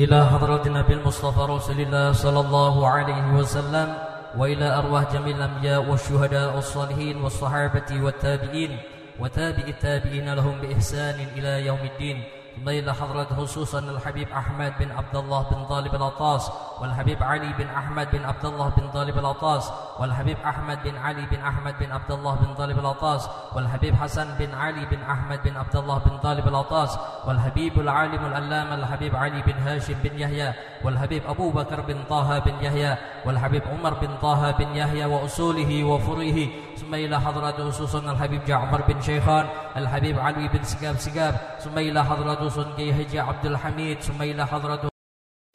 إلى حضرة النبي المصطفى رسول الله صلى الله عليه وسلم وإلى أرواح جميع الأنبياء والشهداء والصالحين والصحابة والتابعين وتابع التابعين لهم بإحسان إلى يوم الدين. ليلة حضرة خصوصا الحبيب أحمد بن عبد الله بن طالب العطاس والحبيب علي بن أحمد بن عبد الله بن طالب العطاس والحبيب أحمد بن علي بن أحمد بن عبد الله بن طالب العطاس والحبيب حسن بن علي بن أحمد بن عبد الله بن طالب العطاس والحبيب العالم العلامة الحبيب علي بن هاشم بن يحيى والحبيب أبو بكر بن طه بن يحيى والحبيب عمر بن طه بن يحيى وأصوله وفره ثم إلى حضرة خصوصا الحبيب جعفر بن شيخان الحبيب علي بن سقاب سقاب. ثم إلى حضرة صنقي هجي عبد الحميد. ثم إلى حضرة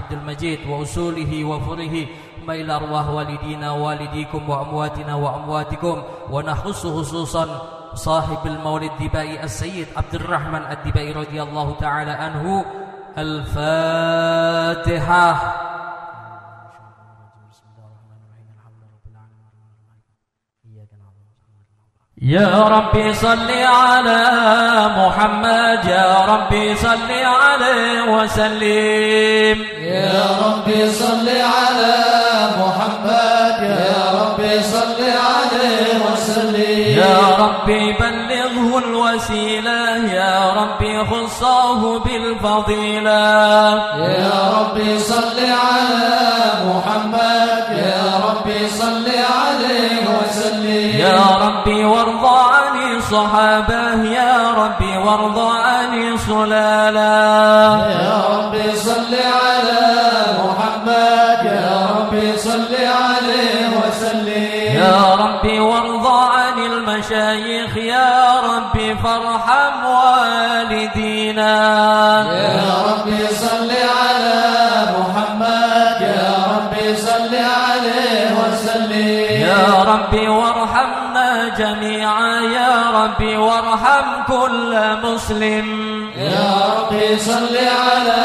عبد المجيد وأصوله وفره ثم إلى أرواح والدينا ووالديكم وأمواتنا وأمواتكم ونخص خصوصا صاحب المولد الدبائي السيد عبد الرحمن الدبائي رضي الله تعالى عنه الفاتحة. يا ربي صل على محمد يا ربي صل عليه وسلم. يا ربي صل على محمد يا ربي صل عليه وسلم. يا ربي بلغه الوسيلة يا ربي خصه بالفضيلة. يا ربي صل على صحابه يا ربي وارض عن سلاله يا ربي صل على محمد يا ربي صل عليه وسلم. يا ربي وارض عن المشايخ يا ربي فارحم والدينا. يا ربي صل على محمد يا ربي صل عليه وسلم. يا ربي وارحمنا جميعا. ربي وارحم كل مسلم. يا ربي صل على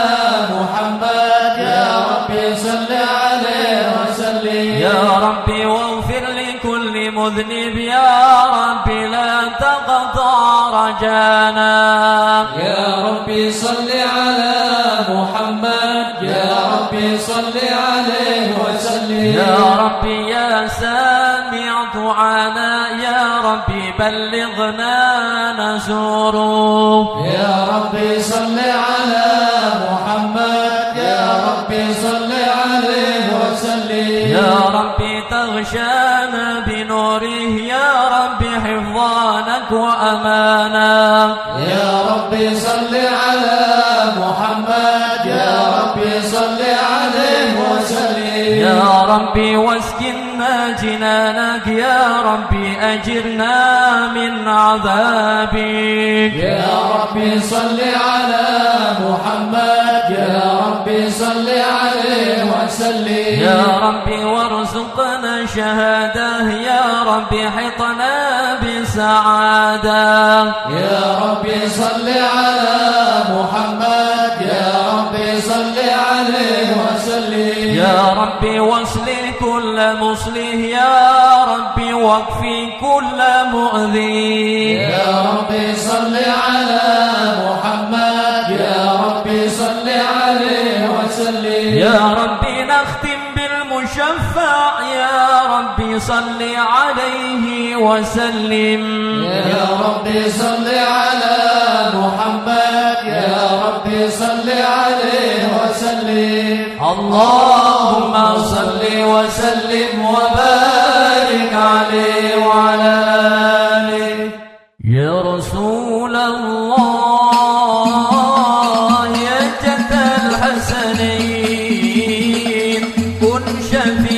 محمد. يا ربي صل عليه وسلم. يا ربي واغفر لكل مذنب. يا ربي لا تقطع رجانا. يا ربي صل على محمد. يا ربي صل عليه وسلم. يا ربي يا سامع دعانا. يا ربي بلغنا نزوره يا ربي صل على محمد. يا ربي صل عليه وسلم. يا ربي تغشانا بنوره يا ربي حفظانك وأمانا يا ربي صل على محمد. يا ربي صل عليه وسلم. يا ربي واسكننا جنانك يا ربي أجرنا من عذابك. يا ربي صل على محمد يا ربي صل عليه وسلم. يا ربي وارزقنا شهادة يا ربي حطنا بسعادة. يا ربي صل على محمد يا ربي صل عليه وسلم. يا ربي واصلح كل مصلح يا ربي واكفي كل مؤذي. يا ربي صل على محمد يا ربي صل عليه وسلم. يا ربي نختم بالمشفع يا ربي صل عليه وسلم. يا ربي صل على محمد يا ربي صل عليه وسلم. اللهم صل وسلم وبارك عليه وعلى يا رسول الله يا جد الحسنين كن شفيعا.